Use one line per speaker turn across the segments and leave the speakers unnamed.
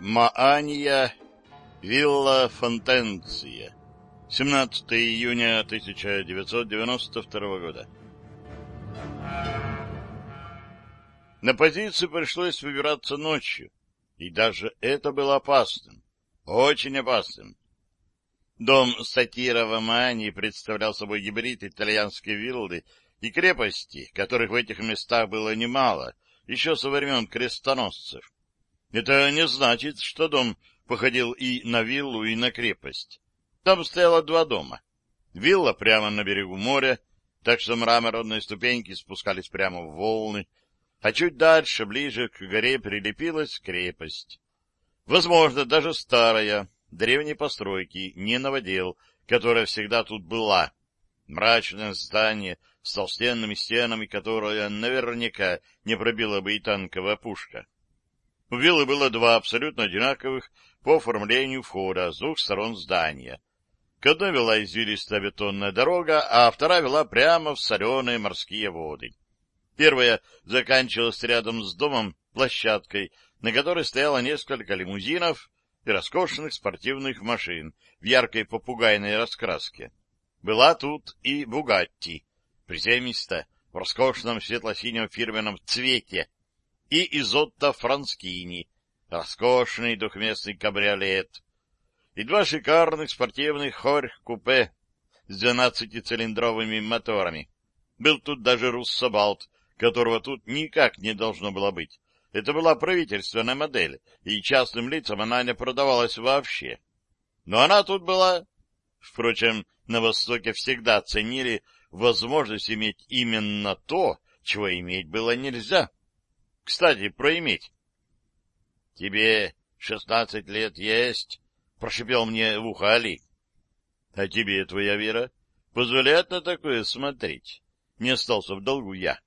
Маания, вилла Фонтенция, 17 июня 1992 года. На позицию пришлось выбираться ночью, и даже это было опасным, очень опасным. Дом сатира в Амании представлял собой гибрид итальянской виллы и крепости, которых в этих местах было немало, еще со времен крестоносцев. Это не значит, что дом походил и на виллу, и на крепость. Там стояло два дома. Вилла прямо на берегу моря, так что мраморные ступеньки спускались прямо в волны, а чуть дальше, ближе к горе, прилепилась крепость. Возможно, даже старая, древней постройки, не новодел, которая всегда тут была. Мрачное здание с толстенными стенами, которое наверняка не пробила бы и танковая пушка. У виллы было два абсолютно одинаковых по оформлению входа с двух сторон здания. К одной вела извилистая бетонная дорога, а вторая вела прямо в соленые морские воды. Первая заканчивалась рядом с домом площадкой, на которой стояло несколько лимузинов и роскошных спортивных машин в яркой попугайной раскраске. Была тут и «Бугатти», приземисто, в роскошном светло-синем фирменном цвете, и Изотто Франскини, роскошный двухместный кабриолет, и два шикарных спортивных хорь-купе с двенадцатицилиндровыми моторами. Был тут даже руссобалт, которого тут никак не должно было быть. Это была правительственная модель, и частным лицам она не продавалась вообще. Но она тут была. Впрочем, на Востоке всегда ценили возможность иметь именно то, чего иметь было нельзя. Кстати, про иметь. — Тебе шестнадцать лет есть? — прошипел мне в ухо Али. — А тебе твоя вера позволяет на такое смотреть? Не остался в долгу я.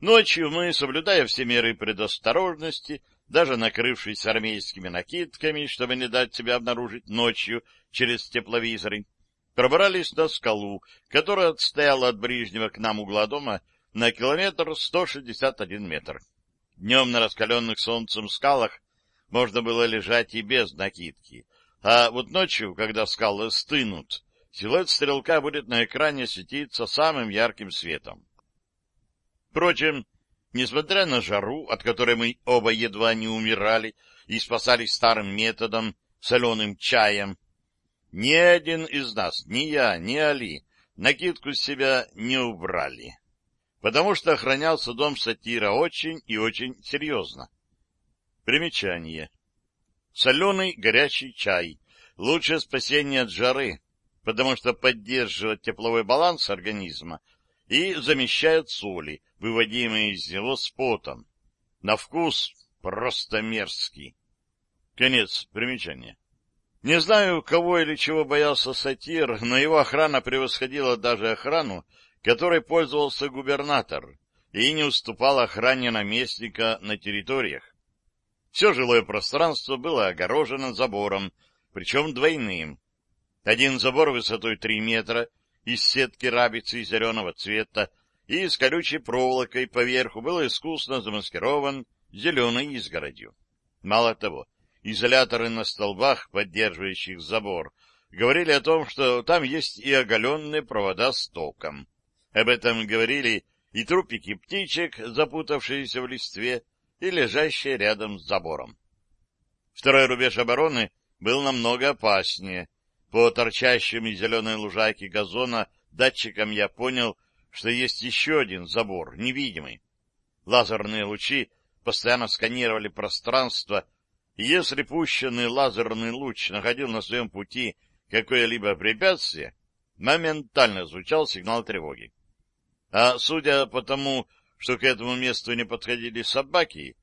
Ночью мы, соблюдая все меры предосторожности, даже накрывшись армейскими накидками, чтобы не дать себя обнаружить ночью через тепловизоры, пробрались на скалу, которая отстояла от ближнего к нам угла дома на километр 161 метр. Днем на раскаленных солнцем скалах можно было лежать и без накидки, а вот ночью, когда скалы стынут, силуэт стрелка будет на экране светиться самым ярким светом. Впрочем, несмотря на жару, от которой мы оба едва не умирали и спасались старым методом, соленым чаем, ни один из нас, ни я, ни Али, накидку с себя не убрали потому что охранялся дом сатира очень и очень серьезно. Примечание. Соленый горячий чай. Лучшее спасение от жары, потому что поддерживает тепловой баланс организма и замещает соли, выводимые из него с потом. На вкус просто мерзкий. Конец примечания. Не знаю, кого или чего боялся сатир, но его охрана превосходила даже охрану, которой пользовался губернатор и не уступал охране наместника на территориях. Все жилое пространство было огорожено забором, причем двойным. Один забор высотой три метра, из сетки рабицы зеленого цвета, и с колючей проволокой поверху был искусно замаскирован зеленой изгородью. Мало того, изоляторы на столбах, поддерживающих забор, говорили о том, что там есть и оголенные провода с током. Об этом говорили и трупики птичек, запутавшиеся в листве и лежащие рядом с забором. Второй рубеж обороны был намного опаснее. По торчащим из зеленой лужайки газона датчикам я понял, что есть еще один забор, невидимый. Лазерные лучи постоянно сканировали пространство, и если пущенный лазерный луч находил на своем пути какое-либо препятствие, моментально звучал сигнал тревоги. А судя по тому, что к этому месту не подходили собаки,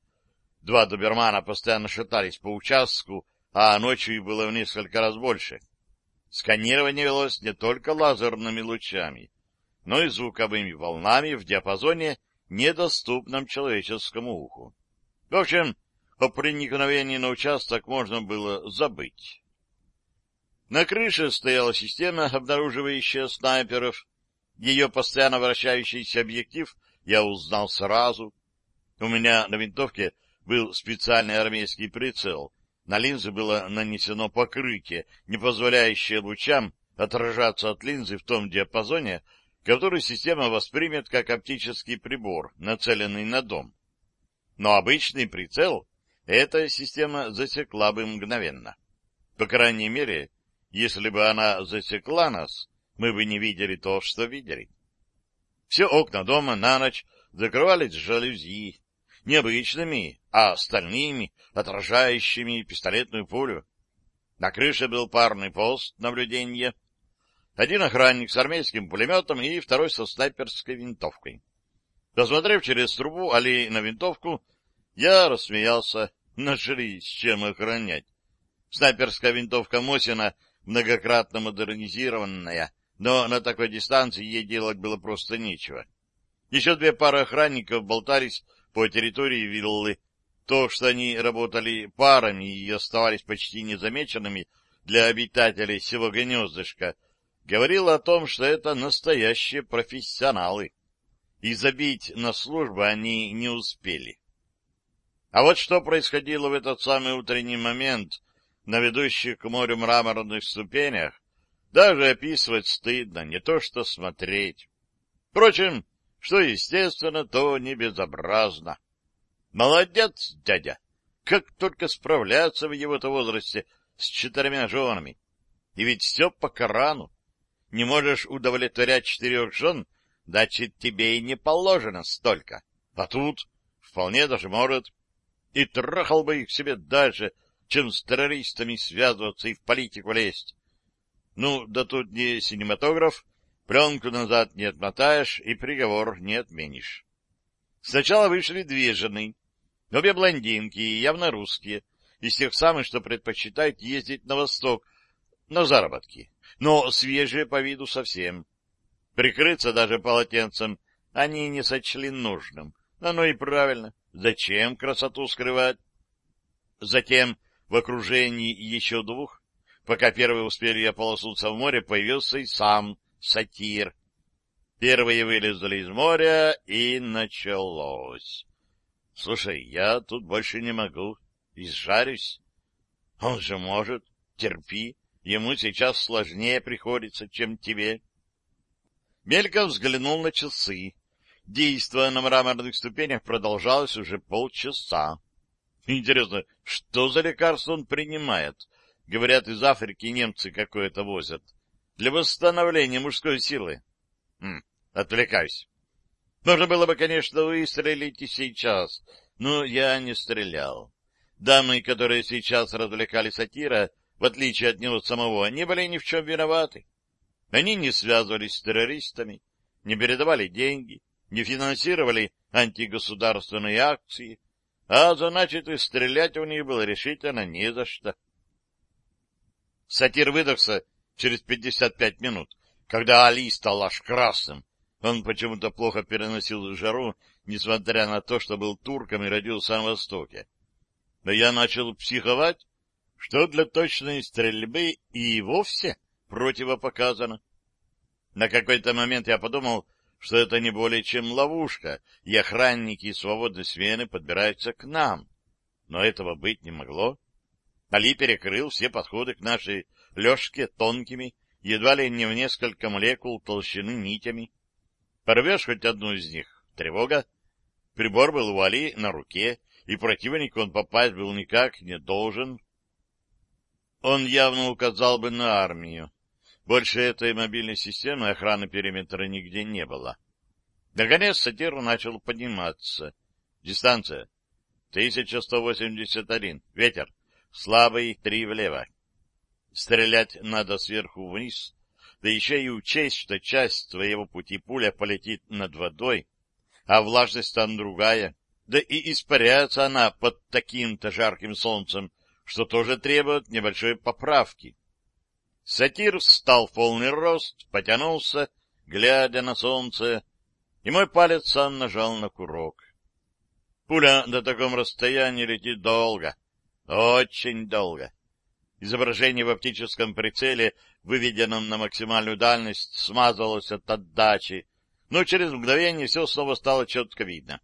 два добермана постоянно шатались по участку, а ночью их было в несколько раз больше. Сканирование велось не только лазерными лучами, но и звуковыми волнами в диапазоне, недоступном человеческому уху. В общем, о проникновении на участок можно было забыть. На крыше стояла система, обнаруживающая снайперов, ее постоянно вращающийся объектив я узнал сразу. У меня на винтовке был специальный армейский прицел. На линзы было нанесено покрытие, не позволяющее лучам отражаться от линзы в том диапазоне, который система воспримет как оптический прибор, нацеленный на дом. Но обычный прицел эта система засекла бы мгновенно. По крайней мере, если бы она засекла нас, мы бы не видели то, что видели. Все окна дома на ночь закрывались жалюзи, не обычными, а стальными, отражающими пистолетную пулю. На крыше был парный пост наблюдения, один охранник с армейским пулеметом и второй со снайперской винтовкой. Посмотрев через трубу али на винтовку, я рассмеялся. Нашли с чем охранять. Снайперская винтовка Мосина многократно модернизированная, но на такой дистанции ей делать было просто нечего. Еще две пары охранников болтались по территории виллы. То, что они работали парами и оставались почти незамеченными для обитателей всего гнездышка, говорило о том, что это настоящие профессионалы. И забить на службу они не успели. А вот что происходило в этот самый утренний момент на ведущих к морю мраморных ступенях, даже описывать стыдно, не то что смотреть. Впрочем, что естественно, то не безобразно. Молодец, дядя! Как только справляться в его-то возрасте с четырьмя женами. И ведь все по Корану. Не можешь удовлетворять четырех жен, значит, тебе и не положено столько. А тут вполне даже может. И трахал бы их себе дальше, чем с террористами связываться и в политику лезть. Ну, да тут не синематограф, пленку назад не отмотаешь и приговор не отменишь. Сначала вышли две жены, обе блондинки, явно русские, из тех самых, что предпочитают ездить на восток, на заработки, но свежие по виду совсем. Прикрыться даже полотенцем они не сочли нужным. Оно и правильно. Зачем красоту скрывать? Затем в окружении еще двух, пока первые успели ополоснуться в море, появился и сам сатир. Первые вылезли из моря, и началось. Слушай, я тут больше не могу. Изжарюсь. Он же может. Терпи. Ему сейчас сложнее приходится, чем тебе. Мельков взглянул на часы. Действо на мраморных ступенях продолжалось уже полчаса. Интересно, что за лекарство он принимает? Говорят, из Африки немцы какое-то возят. Для восстановления мужской силы. Хм, отвлекаюсь. Можно было бы, конечно, выстрелить и сейчас, но я не стрелял. Дамы, которые сейчас развлекали сатира, в отличие от него самого, не были ни в чем виноваты. Они не связывались с террористами, не передавали деньги, не финансировали антигосударственные акции, а значит и стрелять у них было решительно не за что. Сатир выдохся через пятьдесят пять минут, когда Али стал аж красным. Он почему-то плохо переносил жару, несмотря на то, что был турком и родился на Востоке. Но я начал психовать, что для точной стрельбы и вовсе противопоказано. На какой-то момент я подумал, что это не более чем ловушка, и охранники свободной смены подбираются к нам. Но этого быть не могло. Али перекрыл все подходы к нашей лёжке тонкими, едва ли не в несколько молекул толщины нитями. Порвешь хоть одну из них — тревога. Прибор был у Али на руке, и противник он попасть был никак не должен. Он явно указал бы на армию. Больше этой мобильной системы охраны периметра нигде не было. Наконец сатир начал подниматься. Дистанция. 1181. Ветер. Слабый, три влево. Стрелять надо сверху вниз, да еще и учесть, что часть твоего пути пуля полетит над водой, а влажность там другая, да и испаряется она под таким-то жарким солнцем, что тоже требует небольшой поправки. Сатир встал в полный рост, потянулся, глядя на солнце, и мой палец сам нажал на курок. Пуля на таком расстоянии летит долго, очень долго. Изображение в оптическом прицеле, выведенном на максимальную дальность, смазалось от отдачи, но через мгновение все снова стало четко видно.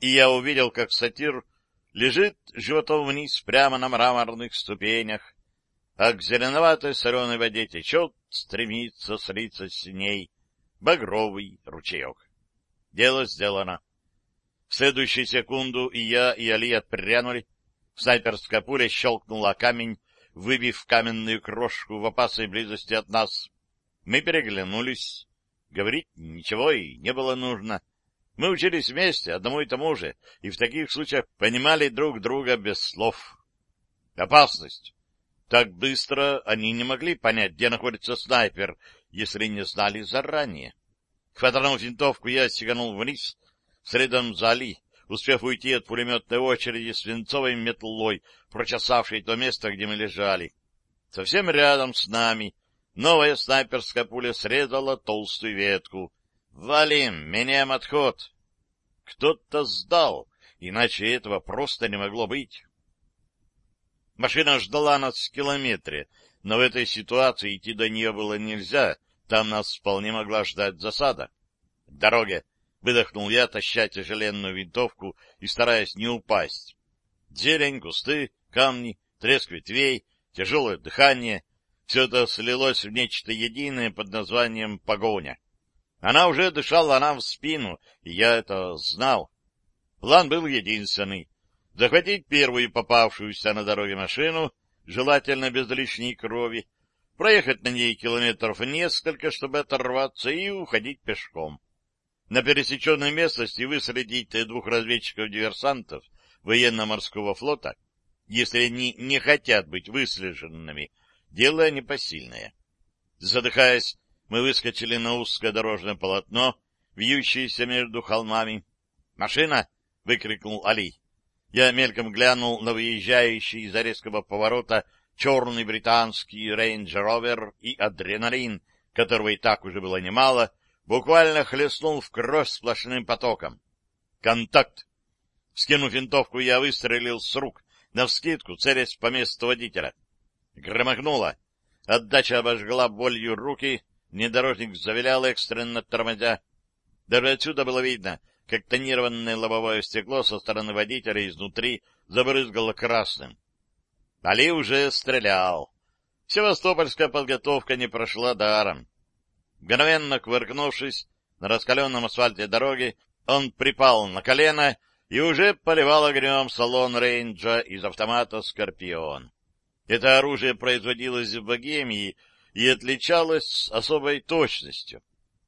И я увидел, как сатир лежит животом вниз прямо на мраморных ступенях, а к зеленоватой соленой воде течет, стремится слиться с ней багровый ручеек. Дело сделано. В следующую секунду и я, и Али отпрянули. Снайперская пуля щелкнула камень, выбив каменную крошку в опасной близости от нас. Мы переглянулись. Говорить ничего и не было нужно. Мы учились вместе, одному и тому же, и в таких случаях понимали друг друга без слов. Опасность. Так быстро они не могли понять, где находится снайпер, если не знали заранее. Хватанув винтовку, я сиганул вниз, следом за Али, успев уйти от пулеметной очереди свинцовой метлой, прочесавшей то место, где мы лежали. Совсем рядом с нами новая снайперская пуля срезала толстую ветку. «Валим! Меняем отход!» Кто-то сдал, иначе этого просто не могло быть. Машина ждала нас в километре, но в этой ситуации идти до нее было нельзя, там нас вполне могла ждать засада. — Дороге! — выдохнул я, таща тяжеленную винтовку и стараясь не упасть. Зелень, кусты, камни, треск ветвей, тяжелое дыхание — все это слилось в нечто единое под названием «погоня». Она уже дышала нам в спину, и я это знал. План был единственный — захватить первую попавшуюся на дороге машину, желательно без лишней крови, проехать на ней километров несколько, чтобы оторваться, и уходить пешком. На пересеченной местности выследить двух разведчиков-диверсантов военно-морского флота, если они не хотят быть выслеженными, дело непосильное. Задыхаясь, мы выскочили на узкое дорожное полотно, вьющееся между холмами. «Машина!» — выкрикнул Али. Я мельком глянул на выезжающий из резкого поворота черный британский рейндж-ровер и адреналин, которого и так уже было немало, буквально хлестнул в кровь сплошным потоком. Контакт! Скинув винтовку, я выстрелил с рук, навскидку, целясь по месту водителя. Громыхнуло. Отдача обожгла болью руки, внедорожник завилял экстренно тормозя. Даже отсюда было видно, как тонированное лобовое стекло со стороны водителя изнутри забрызгало красным. Али уже стрелял. Севастопольская подготовка не прошла даром. Мгновенно кувыркнувшись на раскаленном асфальте дороги, он припал на колено и уже поливал огнем салон рейнджа из автомата «Скорпион». Это оружие производилось в Богемии и отличалось особой точностью.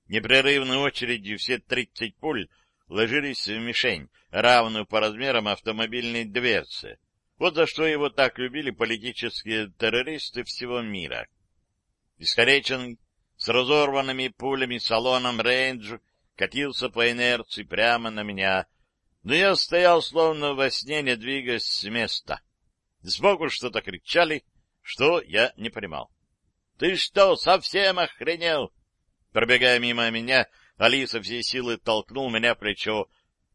Непрерывной очередью все тридцать пуль ложились в мишень, равную по размерам автомобильной дверцы. Вот за что его так любили политические террористы всего мира. Искалеченный, с разорванными пулями салоном рейндж катился по инерции прямо на меня, но я стоял словно во сне, не двигаясь с места. Сбоку что-то кричали, что я не понимал. — Ты что, совсем охренел? Пробегая мимо меня, Алиса всей силы толкнул меня в плечо,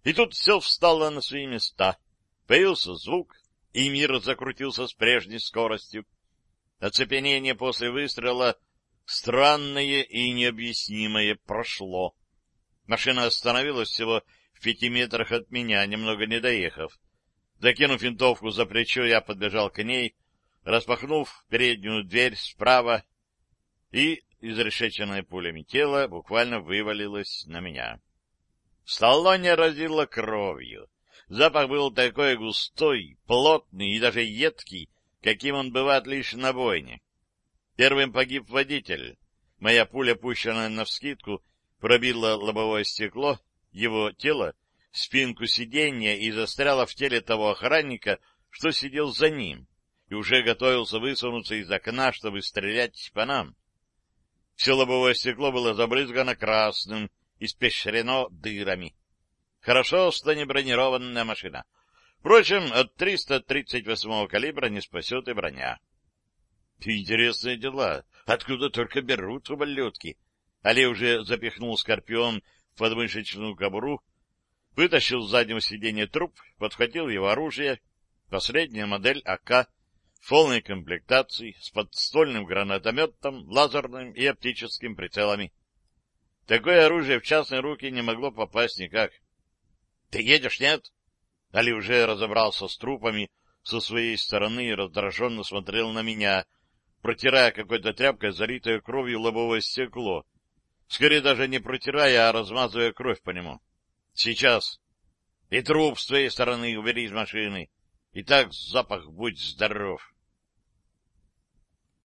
и тут все встало на свои места. Появился звук, и мир закрутился с прежней скоростью. Оцепенение после выстрела Странное и необъяснимое прошло. Машина остановилась всего в пяти метрах от меня, немного не доехав. Докинув винтовку за плечо, я подбежал к ней, распахнув переднюю дверь справа, и изрешеченное пулями тело буквально вывалилось на меня. В салоне разило кровью. Запах был такой густой, плотный и даже едкий, каким он бывает лишь на бойне. Первым погиб водитель. Моя пуля, пущенная навскидку, пробила лобовое стекло, его тело, спинку сиденья и застряла в теле того охранника, что сидел за ним, и уже готовился высунуться из окна, чтобы стрелять по нам. Все лобовое стекло было забрызгано красным, испещрено дырами. Хорошо, что не бронированная машина. Впрочем, от 338-го калибра не спасет и броня. Интересные дела. Откуда только берут ублюдки? Али уже запихнул скорпион в подмышечную кобуру, вытащил с заднего сиденья труп, подхватил его оружие, последняя модель АК, в полной комплектации, с подствольным гранатометом, лазерным и оптическим прицелами. Такое оружие в частные руки не могло попасть никак. — Ты едешь, нет? Али уже разобрался с трупами со своей стороны и раздраженно смотрел на меня, протирая какой-то тряпкой залитое кровью лобовое стекло. Скорее даже не протирая, а размазывая кровь по нему. Сейчас. И труп с твоей стороны убери из машины. И так запах будь здоров.